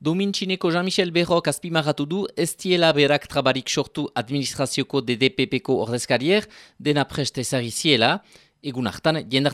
Domintxineko Jean-Michel Berrok azpimarratu du ez diela berak trabarik sortu administrazioko DDPPko ordezkarier, dena preste ziela, Jendarte gain.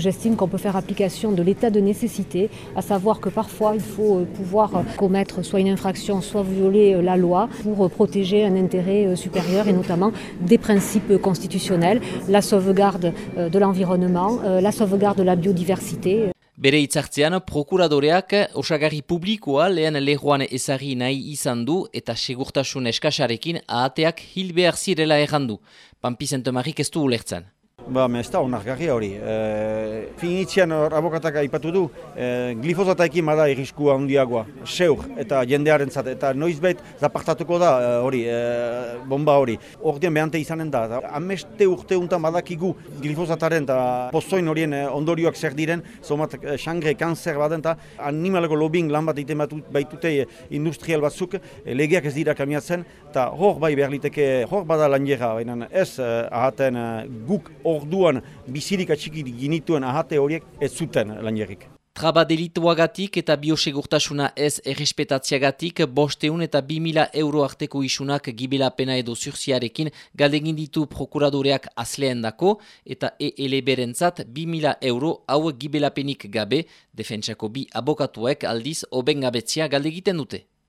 J'estime qu'on peut faire application de l'état de nécessité, à savoir que parfois il faut euh, pouvoir commettre soit une infraction, soit violer euh, la loi pour euh, protéger protéger un intérêt euh, supérieur et notamment des principes constitutionnels, la sauvegarde euh, de l'environnement, euh, la sauvegarde de la biodiversité. Bere hitzartzean, prokuradoreak osagarri publikoa lehen lehoan ezari nahi izan du eta segurtasun eskasarekin ahateak hil behar zirela errandu. Pampizentomarik ez du ulertzen. Ba, ez da onargarria hori. E, Finitzian abokatak aipatu du, e, glifozataekin bada irriskua handiagoa, seur eta jendearen zat, eta noizbait zapartatuko da e, hori, e, bomba hori. Ordean behante izanen da, ameste urte untan badakigu glifozataren eta pozoin horien e, ondorioak zer diren, zomat e, xangre, kanzer baden, eta animaleko lobbying lan bat iten baitute industrial batzuk, e, legeak ez dira kamiatzen, eta hor bai behar liteke, hor bada lan baina ez e, ahaten guk orduan bizirik atxiki ginituen ahate horiek ez zuten lanjerik. Traba delituagatik eta biosegurtasuna ez errespetatziagatik bosteun eta bi mila euro arteko isunak gibelapena edo zurziarekin galdegin ditu prokuradoreak azleen dako eta EL berentzat bi mila euro hau gibelapenik gabe defentsako bi abokatuek aldiz oben gabetzia galdegiten dute.